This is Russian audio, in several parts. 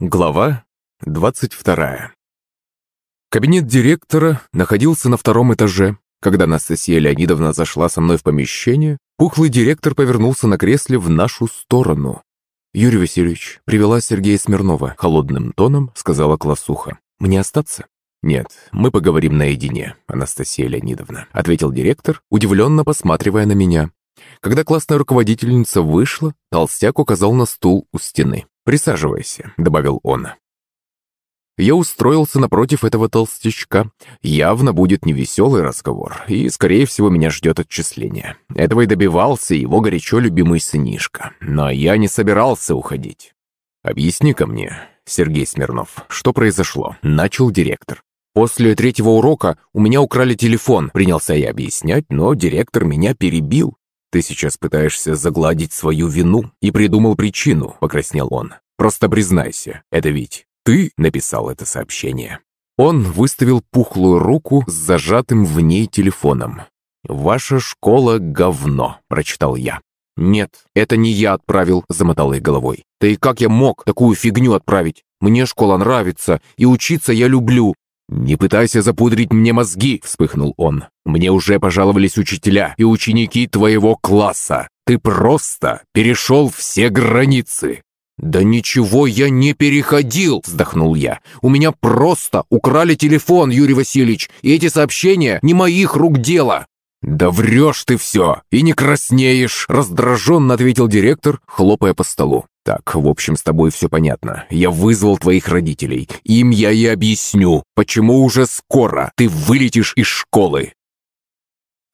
Глава 22 Кабинет директора находился на втором этаже. Когда Анастасия Леонидовна зашла со мной в помещение, пухлый директор повернулся на кресле в нашу сторону. «Юрий Васильевич, привела Сергея Смирнова», — холодным тоном сказала классуха. «Мне остаться?» «Нет, мы поговорим наедине, Анастасия Леонидовна», — ответил директор, удивленно посматривая на меня. Когда классная руководительница вышла, толстяк указал на стул у стены. «Присаживайся», — добавил он. Я устроился напротив этого толстячка. Явно будет невеселый разговор, и, скорее всего, меня ждет отчисление. Этого и добивался его горячо любимый сынишка. Но я не собирался уходить. «Объясни-ка мне, Сергей Смирнов, что произошло?» — начал директор. «После третьего урока у меня украли телефон», — принялся я объяснять, но директор меня перебил. «Ты сейчас пытаешься загладить свою вину и придумал причину», — покраснел он. «Просто признайся, это ведь ты написал это сообщение». Он выставил пухлую руку с зажатым в ней телефоном. «Ваша школа — говно», — прочитал я. «Нет, это не я отправил», — замотал я головой. «Да и как я мог такую фигню отправить? Мне школа нравится, и учиться я люблю. «Не пытайся запудрить мне мозги!» – вспыхнул он. «Мне уже пожаловались учителя и ученики твоего класса. Ты просто перешел все границы!» «Да ничего я не переходил!» – вздохнул я. «У меня просто украли телефон, Юрий Васильевич, и эти сообщения не моих рук дело!» «Да врешь ты все и не краснеешь!» – раздраженно ответил директор, хлопая по столу. «Так, в общем, с тобой все понятно. Я вызвал твоих родителей. Им я и объясню, почему уже скоро ты вылетишь из школы».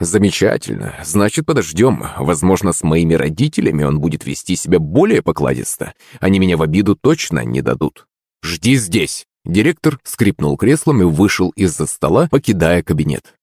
«Замечательно. Значит, подождем. Возможно, с моими родителями он будет вести себя более покладисто. Они меня в обиду точно не дадут. Жди здесь». Директор скрипнул креслом и вышел из-за стола, покидая кабинет.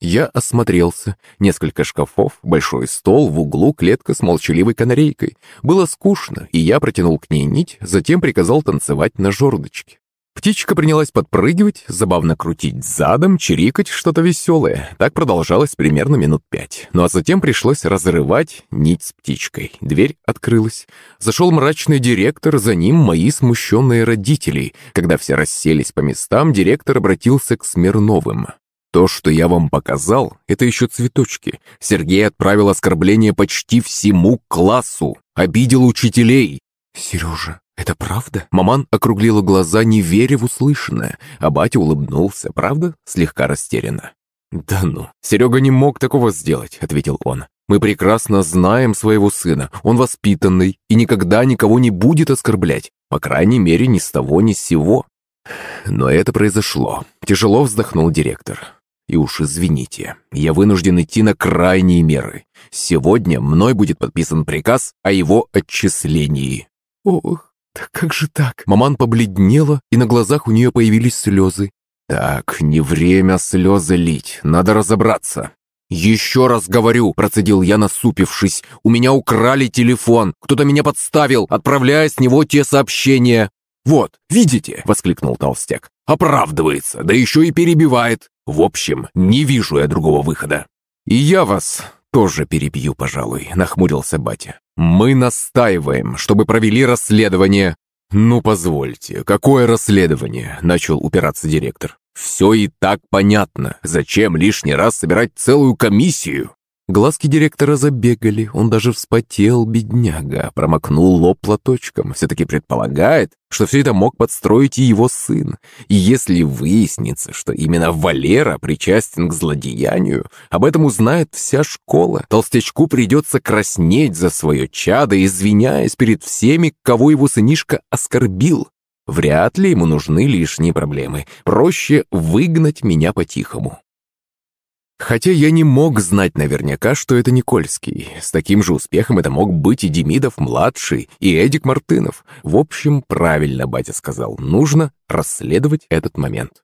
Я осмотрелся. Несколько шкафов, большой стол, в углу клетка с молчаливой канарейкой. Было скучно, и я протянул к ней нить, затем приказал танцевать на жердочке. Птичка принялась подпрыгивать, забавно крутить задом, чирикать что-то веселое. Так продолжалось примерно минут пять. Ну а затем пришлось разрывать нить с птичкой. Дверь открылась. Зашел мрачный директор, за ним мои смущенные родители. Когда все расселись по местам, директор обратился к Смирновым. То, что я вам показал, это еще цветочки. Сергей отправил оскорбление почти всему классу. Обидел учителей. Сережа, это правда? Маман округлила глаза, не веря в услышанное, а батя улыбнулся, правда? Слегка растерянно. «Да ну, Серега не мог такого сделать», — ответил он. «Мы прекрасно знаем своего сына. Он воспитанный и никогда никого не будет оскорблять. По крайней мере, ни с того, ни с сего». Но это произошло. Тяжело вздохнул директор. И уж извините, я вынужден идти на крайние меры. Сегодня мной будет подписан приказ о его отчислении». «Ох, да как же так?» Маман побледнела, и на глазах у нее появились слезы. «Так, не время слезы лить, надо разобраться». «Еще раз говорю», – процедил я, насупившись, – «у меня украли телефон, кто-то меня подставил, отправляя с него те сообщения». «Вот, видите?» – воскликнул толстяк. «Оправдывается, да еще и перебивает. В общем, не вижу я другого выхода». «И я вас тоже перебью, пожалуй», — нахмурился батя. «Мы настаиваем, чтобы провели расследование». «Ну, позвольте, какое расследование?» — начал упираться директор. «Все и так понятно. Зачем лишний раз собирать целую комиссию?» Глазки директора забегали, он даже вспотел, бедняга, промокнул лоб платочком. Все-таки предполагает, что все это мог подстроить и его сын. И если выяснится, что именно Валера причастен к злодеянию, об этом узнает вся школа. Толстячку придется краснеть за свое чадо, извиняясь перед всеми, кого его сынишка оскорбил. Вряд ли ему нужны лишние проблемы. Проще выгнать меня по-тихому. Хотя я не мог знать наверняка, что это Никольский. С таким же успехом это мог быть и Демидов-младший, и Эдик Мартынов. В общем, правильно батя сказал, нужно расследовать этот момент.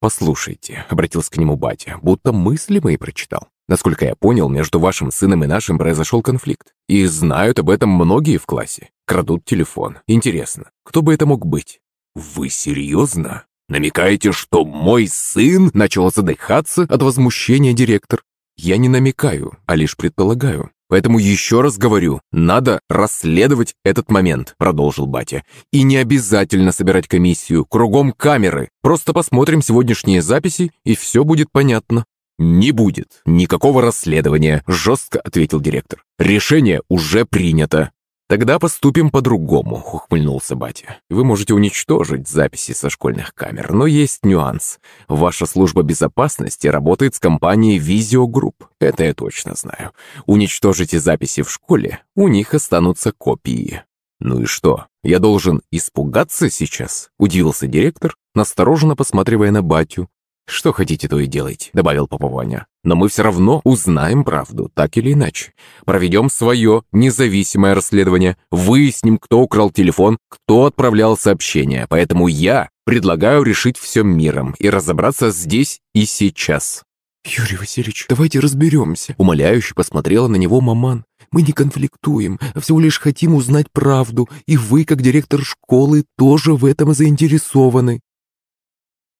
«Послушайте», — обратился к нему батя, будто мысли мои прочитал. «Насколько я понял, между вашим сыном и нашим произошел конфликт. И знают об этом многие в классе. Крадут телефон. Интересно, кто бы это мог быть?» «Вы серьезно?» «Намекаете, что мой сын?» — начал задыхаться от возмущения директор. Я не намекаю, а лишь предполагаю. Поэтому еще раз говорю, надо расследовать этот момент, продолжил батя. И не обязательно собирать комиссию, кругом камеры. Просто посмотрим сегодняшние записи, и все будет понятно. «Не будет никакого расследования», – жестко ответил директор. «Решение уже принято». «Тогда поступим по-другому», — ухмыльнулся батя. «Вы можете уничтожить записи со школьных камер, но есть нюанс. Ваша служба безопасности работает с компанией Visio Group. Это я точно знаю. Уничтожите записи в школе, у них останутся копии». «Ну и что, я должен испугаться сейчас?» — удивился директор, настороженно посматривая на батю. «Что хотите, то и делайте», — добавил Папа Ваня. «Но мы все равно узнаем правду, так или иначе. Проведем свое независимое расследование, выясним, кто украл телефон, кто отправлял сообщения. Поэтому я предлагаю решить все миром и разобраться здесь и сейчас». «Юрий Васильевич, давайте разберемся», — умоляюще посмотрела на него маман. «Мы не конфликтуем, а всего лишь хотим узнать правду, и вы, как директор школы, тоже в этом заинтересованы».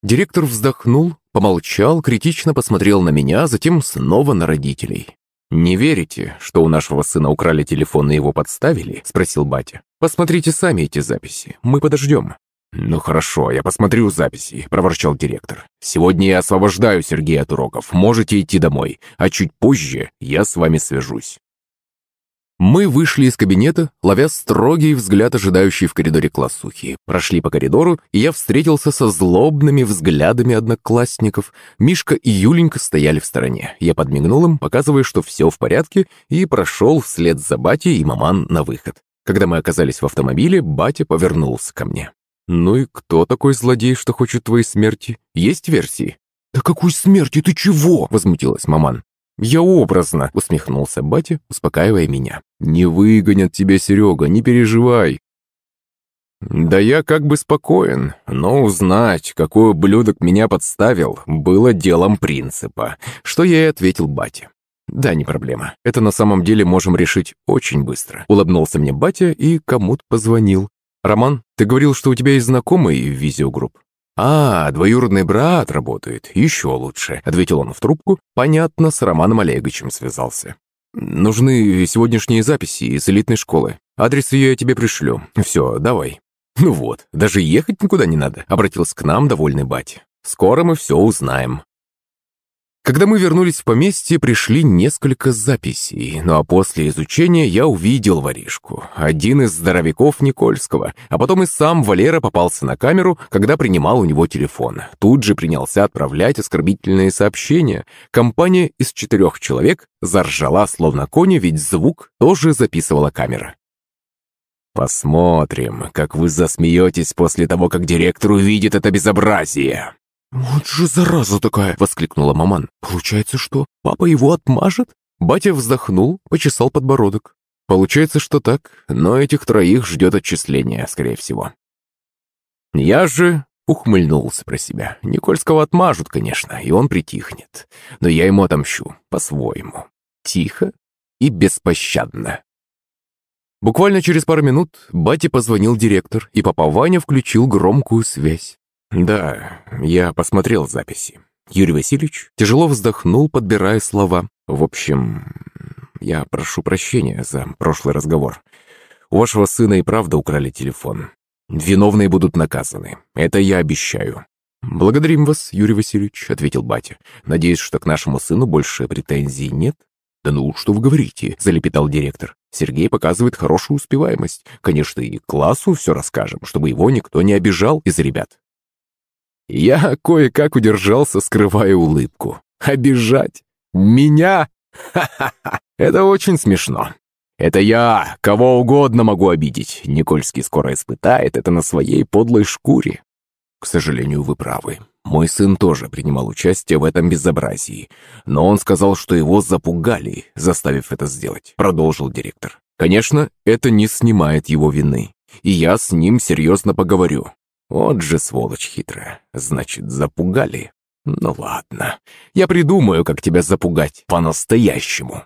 Директор вздохнул, помолчал, критично посмотрел на меня, затем снова на родителей. «Не верите, что у нашего сына украли телефон и его подставили?» – спросил батя. «Посмотрите сами эти записи. Мы подождем». «Ну хорошо, я посмотрю записи», – проворчал директор. «Сегодня я освобождаю Сергея от уроков. Можете идти домой, а чуть позже я с вами свяжусь». Мы вышли из кабинета, ловя строгий взгляд, ожидающий в коридоре классухи. Прошли по коридору, и я встретился со злобными взглядами одноклассников. Мишка и Юленька стояли в стороне. Я подмигнул им, показывая, что все в порядке, и прошел вслед за батей и маман на выход. Когда мы оказались в автомобиле, батя повернулся ко мне. «Ну и кто такой злодей, что хочет твоей смерти? Есть версии?» «Да какой смерти? Ты чего?» – возмутилась маман. «Я образно», — усмехнулся батя, успокаивая меня. «Не выгонят тебя, Серега, не переживай». Да я как бы спокоен, но узнать, какой ублюдок меня подставил, было делом принципа, что я и ответил батя. «Да, не проблема. Это на самом деле можем решить очень быстро». Улыбнулся мне батя и кому-то позвонил. «Роман, ты говорил, что у тебя есть знакомый в Визиогрупп?» «А, двоюродный брат работает, еще лучше», — ответил он в трубку. «Понятно, с Романом Олеговичем связался. Нужны сегодняшние записи из элитной школы. Адрес ее я тебе пришлю. Все, давай». «Ну вот, даже ехать никуда не надо», — обратился к нам довольный батя. «Скоро мы все узнаем». Когда мы вернулись в поместье, пришли несколько записей, ну а после изучения я увидел воришку, один из здоровяков Никольского, а потом и сам Валера попался на камеру, когда принимал у него телефон. Тут же принялся отправлять оскорбительные сообщения. Компания из четырех человек заржала словно кони, ведь звук тоже записывала камера. «Посмотрим, как вы засмеетесь после того, как директор увидит это безобразие!» «Вот же зараза такая!» — воскликнула маман. «Получается, что папа его отмажет?» Батя вздохнул, почесал подбородок. «Получается, что так, но этих троих ждет отчисление, скорее всего». Я же ухмыльнулся про себя. Никольского отмажут, конечно, и он притихнет. Но я ему отомщу, по-своему. Тихо и беспощадно. Буквально через пару минут бате позвонил директор, и папа Ваня включил громкую связь. Да, я посмотрел записи. Юрий Васильевич тяжело вздохнул, подбирая слова. В общем, я прошу прощения за прошлый разговор. У вашего сына и правда украли телефон. Виновные будут наказаны. Это я обещаю. «Благодарим вас, Юрий Васильевич», — ответил батя. «Надеюсь, что к нашему сыну больше претензий нет?» «Да ну, что вы говорите?» — залепетал директор. «Сергей показывает хорошую успеваемость. Конечно, и классу все расскажем, чтобы его никто не обижал из ребят. Я кое-как удержался, скрывая улыбку. Обижать? Меня? Ха-ха-ха! Это очень смешно. Это я кого угодно могу обидеть. Никольский скоро испытает это на своей подлой шкуре. К сожалению, вы правы. Мой сын тоже принимал участие в этом безобразии. Но он сказал, что его запугали, заставив это сделать. Продолжил директор. Конечно, это не снимает его вины. И я с ним серьезно поговорю. Вот же сволочь хитрая. Значит, запугали. Ну ладно. Я придумаю, как тебя запугать по-настоящему.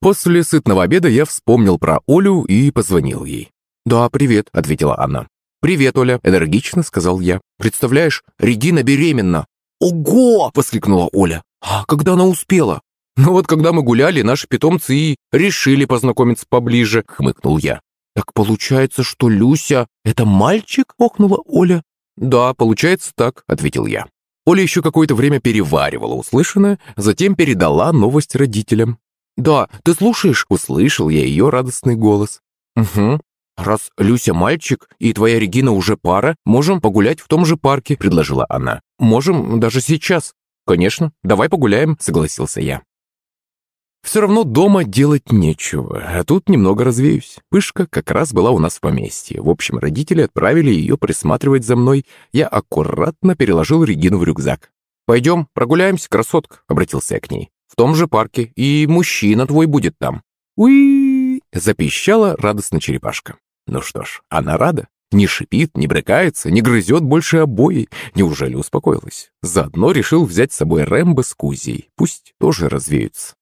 После сытного обеда я вспомнил про Олю и позвонил ей. «Да, привет», — ответила она. «Привет, Оля», — энергично сказал я. «Представляешь, Регина беременна». «Ого!» — воскликнула Оля. А когда она успела? Ну вот когда мы гуляли, наши питомцы и решили познакомиться поближе, хмыкнул я. Так получается, что Люся — это мальчик? охнула Оля. Да, получается так, ответил я. Оля еще какое-то время переваривала услышанное, затем передала новость родителям. «Да, ты слушаешь?» – услышал я ее радостный голос. «Угу. Раз Люся мальчик и твоя Регина уже пара, можем погулять в том же парке», – предложила она. «Можем даже сейчас». «Конечно, давай погуляем», – согласился я. Все равно дома делать нечего, а тут немного развеюсь. Пышка как раз была у нас в поместье. В общем, родители отправили ее присматривать за мной. Я аккуратно переложил Регину в рюкзак. «Пойдем, прогуляемся, красотка», — обратился я к ней. «В том же парке, и мужчина твой будет там». «Уи!» — запищала радостно черепашка. Ну что ж, она рада. Не шипит, не брыкается, не грызет больше обои. Неужели успокоилась? Заодно решил взять с собой Рэмбо с Кузей. Пусть тоже развеются.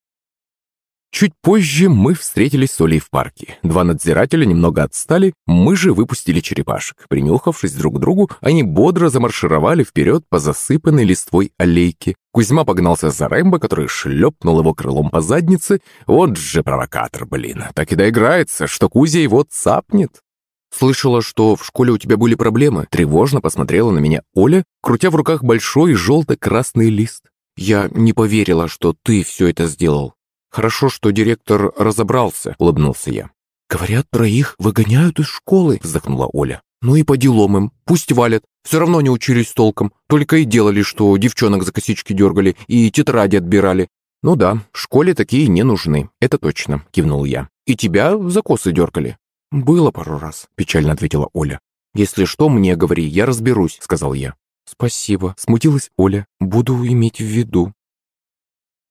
Чуть позже мы встретились с Олей в парке. Два надзирателя немного отстали, мы же выпустили черепашек. Принюхавшись друг к другу, они бодро замаршировали вперед по засыпанной листвой аллейке. Кузьма погнался за Рэмбо, который шлепнул его крылом по заднице. Вот же провокатор, блин. Так и доиграется, что Кузя его цапнет. «Слышала, что в школе у тебя были проблемы?» Тревожно посмотрела на меня Оля, крутя в руках большой желто-красный лист. «Я не поверила, что ты все это сделал». «Хорошо, что директор разобрался», — улыбнулся я. «Говорят, троих выгоняют из школы», — вздохнула Оля. «Ну и по делам им. Пусть валят. Все равно не учились толком. Только и делали, что девчонок за косички дергали и тетради отбирали. «Ну да, в школе такие не нужны, это точно», — кивнул я. «И тебя за косы дергали?» «Было пару раз», — печально ответила Оля. «Если что, мне говори, я разберусь», — сказал я. «Спасибо», — смутилась Оля. «Буду иметь в виду».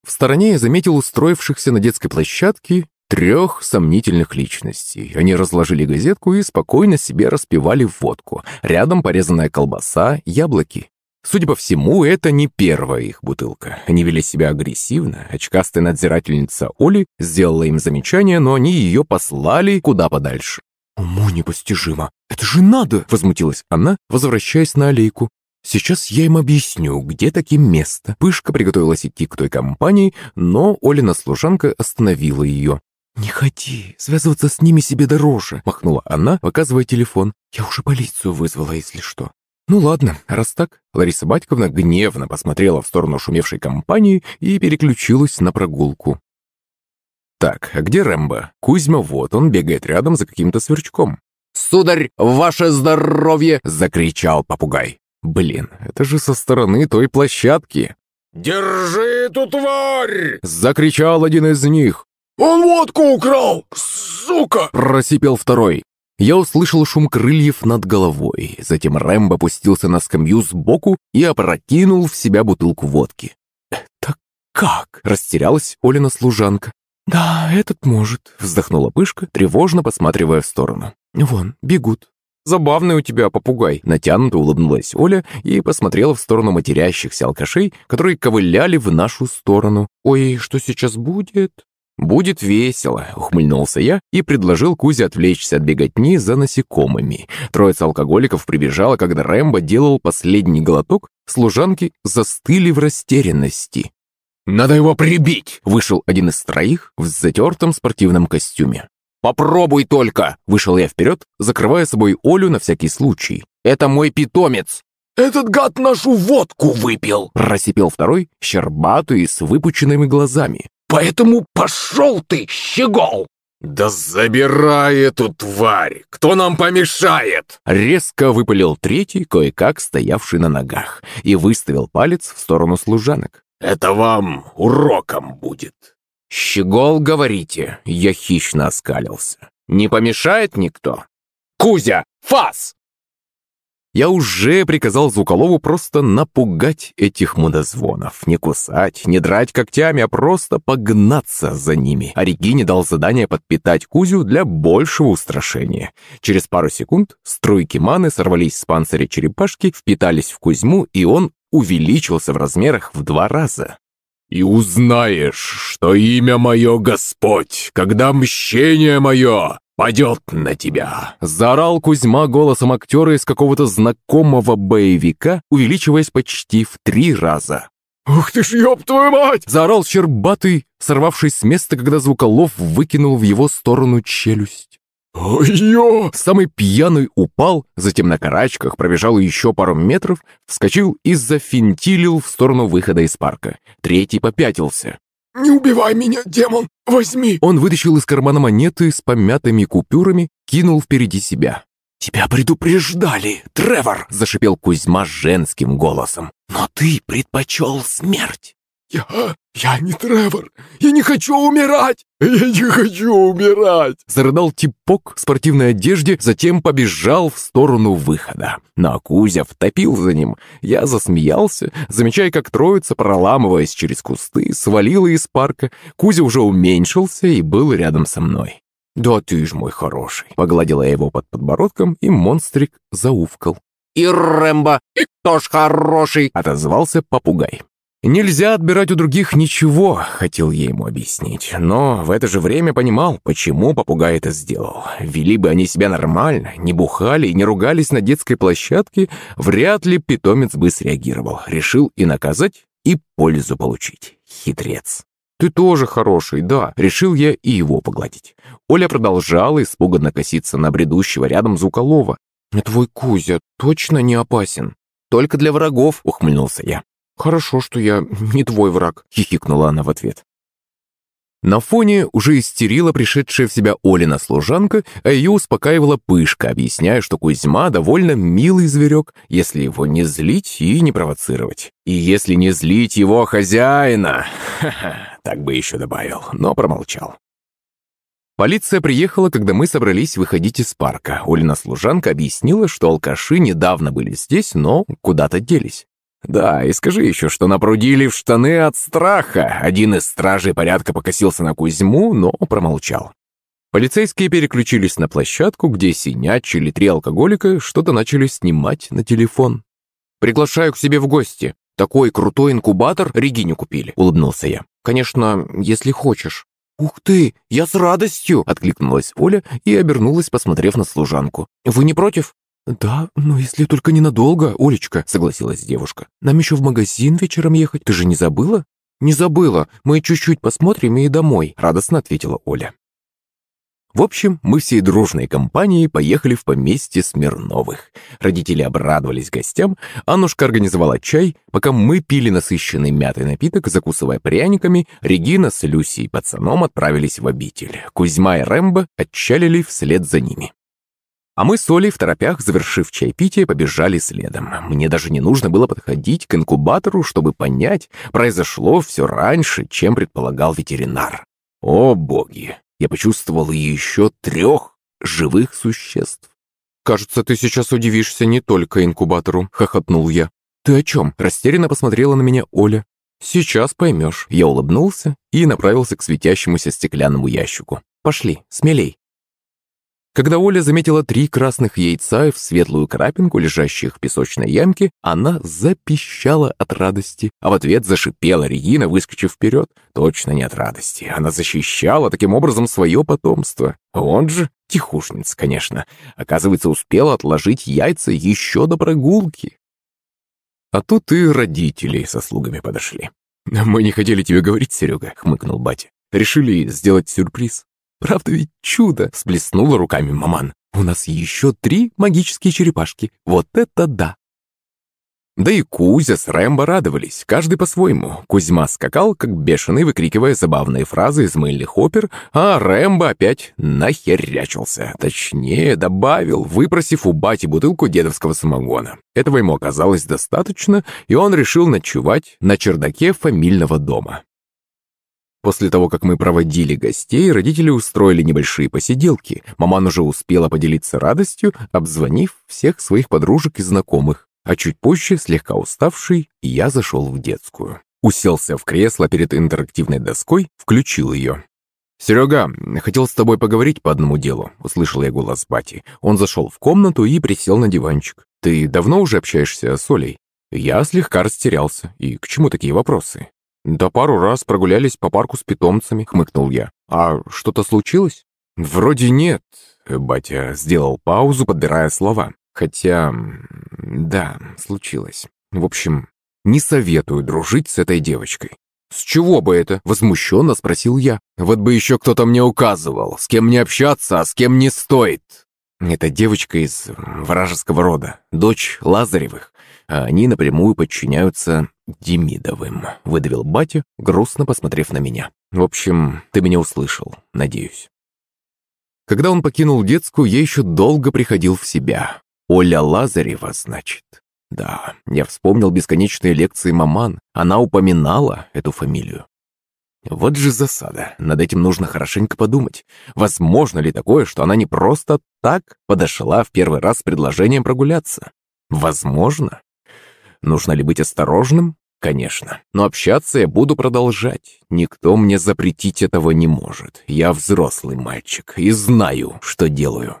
В стороне я заметил устроившихся на детской площадке трех сомнительных личностей. Они разложили газетку и спокойно себе распивали водку. Рядом порезанная колбаса, яблоки. Судя по всему, это не первая их бутылка. Они вели себя агрессивно. Очкастая надзирательница Оли сделала им замечание, но они ее послали куда подальше. «Уму непостижимо! Это же надо!» — возмутилась она, возвращаясь на аллейку. Сейчас я им объясню, где таким место. Пышка приготовилась идти к той компании, но Олина служанка остановила ее. «Не ходи, связываться с ними себе дороже», — махнула она, показывая телефон. «Я уже полицию вызвала, если что». «Ну ладно, раз так...» Лариса Батьковна гневно посмотрела в сторону шумевшей компании и переключилась на прогулку. «Так, а где Рэмбо? Кузьма вот, он бегает рядом за каким-то сверчком». «Сударь, ваше здоровье!» — закричал попугай. Блин, это же со стороны той площадки. «Держи эту тварь!» — закричал один из них. «Он водку украл! Сука!» — просипел второй. Я услышал шум крыльев над головой. Затем Рэмбо опустился на скамью сбоку и опрокинул в себя бутылку водки. «Это как?» — растерялась Олина служанка. «Да, этот может», — вздохнула Пышка, тревожно посматривая в сторону. «Вон, бегут». «Забавный у тебя попугай», — натянуто улыбнулась Оля и посмотрела в сторону матерящихся алкашей, которые ковыляли в нашу сторону. «Ой, что сейчас будет?» «Будет весело», — ухмыльнулся я и предложил Кузе отвлечься от беготни за насекомыми. Троица алкоголиков прибежала, когда Рэмбо делал последний глоток, служанки застыли в растерянности. «Надо его прибить!» — вышел один из троих в затертом спортивном костюме. «Попробуй только!» — вышел я вперед, закрывая собой Олю на всякий случай. «Это мой питомец!» «Этот гад нашу водку выпил!» — просипел второй, щербатый с выпученными глазами. «Поэтому пошел ты, щегол!» «Да забирай эту тварь! Кто нам помешает?» Резко выпалил третий, кое-как стоявший на ногах, и выставил палец в сторону служанок. «Это вам уроком будет!» «Щегол, говорите!» Я хищно оскалился. «Не помешает никто?» «Кузя! Фас!» Я уже приказал Звуколову просто напугать этих мудозвонов. Не кусать, не драть когтями, а просто погнаться за ними. Регине дал задание подпитать Кузю для большего устрашения. Через пару секунд струйки маны сорвались с панциря черепашки, впитались в Кузьму, и он увеличился в размерах в два раза. «И узнаешь, что имя мое Господь, когда мщение мое падет на тебя!» Заорал Кузьма голосом актера из какого-то знакомого боевика, увеличиваясь почти в три раза. «Ух ты ж, ёб твою мать!» Заорал Щербатый, сорвавшись с места, когда Звуколов выкинул в его сторону челюсть. «Ой-ё!» Самый пьяный упал, затем на карачках пробежал еще пару метров, вскочил и зафинтилил в сторону выхода из парка. Третий попятился. «Не убивай меня, демон! Возьми!» Он вытащил из кармана монеты с помятыми купюрами, кинул впереди себя. «Тебя предупреждали, Тревор!» – зашипел Кузьма женским голосом. «Но ты предпочел смерть!» «Я... я не Тревор! Я не хочу умирать! Я не хочу умирать!» Зарыдал типок в спортивной одежде, затем побежал в сторону выхода. Но Кузя втопил за ним. Я засмеялся, замечая, как троица, проламываясь через кусты, свалила из парка. Кузя уже уменьшился и был рядом со мной. «Да ты ж мой хороший!» Погладила я его под подбородком, и монстрик зауфкал. «И Рэмбо, и кто ж хороший!» Отозвался попугай. «Нельзя отбирать у других ничего», — хотел я ему объяснить. Но в это же время понимал, почему попугай это сделал. Вели бы они себя нормально, не бухали и не ругались на детской площадке, вряд ли питомец бы среагировал. Решил и наказать, и пользу получить. Хитрец. «Ты тоже хороший, да», — решил я и его погладить. Оля продолжала испуганно коситься на бредущего рядом Зуколова. «Твой Кузя точно не опасен?» «Только для врагов», — ухмыльнулся я. «Хорошо, что я не твой враг», — хихикнула она в ответ. На фоне уже истерила пришедшая в себя Олина служанка, а ее успокаивала Пышка, объясняя, что Кузьма довольно милый зверек, если его не злить и не провоцировать. И если не злить его хозяина... Ха-ха, так бы еще добавил, но промолчал. Полиция приехала, когда мы собрались выходить из парка. Олина служанка объяснила, что алкаши недавно были здесь, но куда-то делись. Да, и скажи еще, что напрудили в штаны от страха. Один из стражей порядка покосился на Кузьму, но промолчал. Полицейские переключились на площадку, где синячили три алкоголика что-то начали снимать на телефон. «Приглашаю к себе в гости. Такой крутой инкубатор Регине купили», — улыбнулся я. «Конечно, если хочешь». «Ух ты, я с радостью!» — откликнулась Оля и обернулась, посмотрев на служанку. «Вы не против?» «Да, но если только ненадолго, Олечка», — согласилась девушка. «Нам еще в магазин вечером ехать, ты же не забыла?» «Не забыла, мы чуть-чуть посмотрим и домой», — радостно ответила Оля. В общем, мы всей дружной компанией поехали в поместье Смирновых. Родители обрадовались гостям, Аннушка организовала чай, пока мы пили насыщенный мятый напиток, закусывая пряниками, Регина с Люсей и пацаном отправились в обитель. Кузьма и Рэмбо отчалили вслед за ними. А мы с Олей в торопях, завершив чайпитие, побежали следом. Мне даже не нужно было подходить к инкубатору, чтобы понять, произошло все раньше, чем предполагал ветеринар. О боги! Я почувствовал еще трех живых существ. «Кажется, ты сейчас удивишься не только инкубатору», — хохотнул я. «Ты о чем?» — растерянно посмотрела на меня Оля. «Сейчас поймешь». Я улыбнулся и направился к светящемуся стеклянному ящику. «Пошли, смелей». Когда Оля заметила три красных яйца в светлую крапинку, лежащих в песочной ямке, она запищала от радости, а в ответ зашипела Регина, выскочив вперед. Точно не от радости. Она защищала таким образом свое потомство. Он же, тихушница, конечно, оказывается, успела отложить яйца еще до прогулки. А тут и родители со слугами подошли. «Мы не хотели тебе говорить, Серега», — хмыкнул батя. «Решили сделать сюрприз». «Правда ведь чудо!» — сплеснула руками маман. «У нас еще три магические черепашки. Вот это да!» Да и Кузя с Рэмбо радовались, каждый по-своему. Кузьма скакал, как бешеный, выкрикивая забавные фразы из мыльных опер, а Рэмбо опять нахерячился. Точнее, добавил, выпросив у бати бутылку дедовского самогона. Этого ему оказалось достаточно, и он решил ночевать на чердаке фамильного дома. После того, как мы проводили гостей, родители устроили небольшие посиделки. Маман уже успела поделиться радостью, обзвонив всех своих подружек и знакомых. А чуть позже, слегка уставший, я зашел в детскую. Уселся в кресло перед интерактивной доской, включил ее. «Серега, хотел с тобой поговорить по одному делу», — услышал я голос Бати. Он зашел в комнату и присел на диванчик. «Ты давно уже общаешься с Олей?» Я слегка растерялся. И к чему такие вопросы? «Да пару раз прогулялись по парку с питомцами», — хмыкнул я. «А что-то случилось?» «Вроде нет», — батя сделал паузу, подбирая слова. «Хотя... да, случилось. В общем, Не советую дружить с этой девочкой. «С чего бы это?» – возмущенно спросил я. «Вот бы еще кто-то мне указывал, с кем мне общаться, а с кем не стоит». Это девочка из вражеского рода, дочь Лазаревых, а они напрямую подчиняются Демидовым», — выдавил батя, грустно посмотрев на меня. «В общем, ты меня услышал, надеюсь». Когда он покинул детскую, я еще долго приходил в себя. Оля Лазарева, значит. Да, я вспомнил бесконечные лекции маман. Она упоминала эту фамилию. Вот же засада. Над этим нужно хорошенько подумать. Возможно ли такое, что она не просто так подошла в первый раз с предложением прогуляться? Возможно. Нужно ли быть осторожным? Конечно. Но общаться я буду продолжать. Никто мне запретить этого не может. Я взрослый мальчик и знаю, что делаю.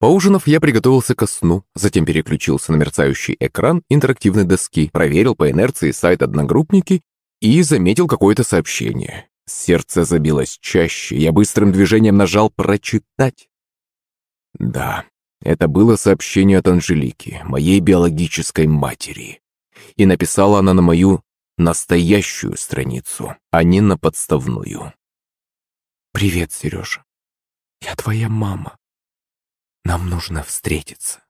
Поужинав, я приготовился ко сну, затем переключился на мерцающий экран интерактивной доски, проверил по инерции сайт «Одногруппники» и заметил какое-то сообщение. Сердце забилось чаще, я быстрым движением нажал «Прочитать». Да, это было сообщение от Анжелики, моей биологической матери. И написала она на мою настоящую страницу, а не на подставную. «Привет, Сережа. Я твоя мама. Нам нужно встретиться».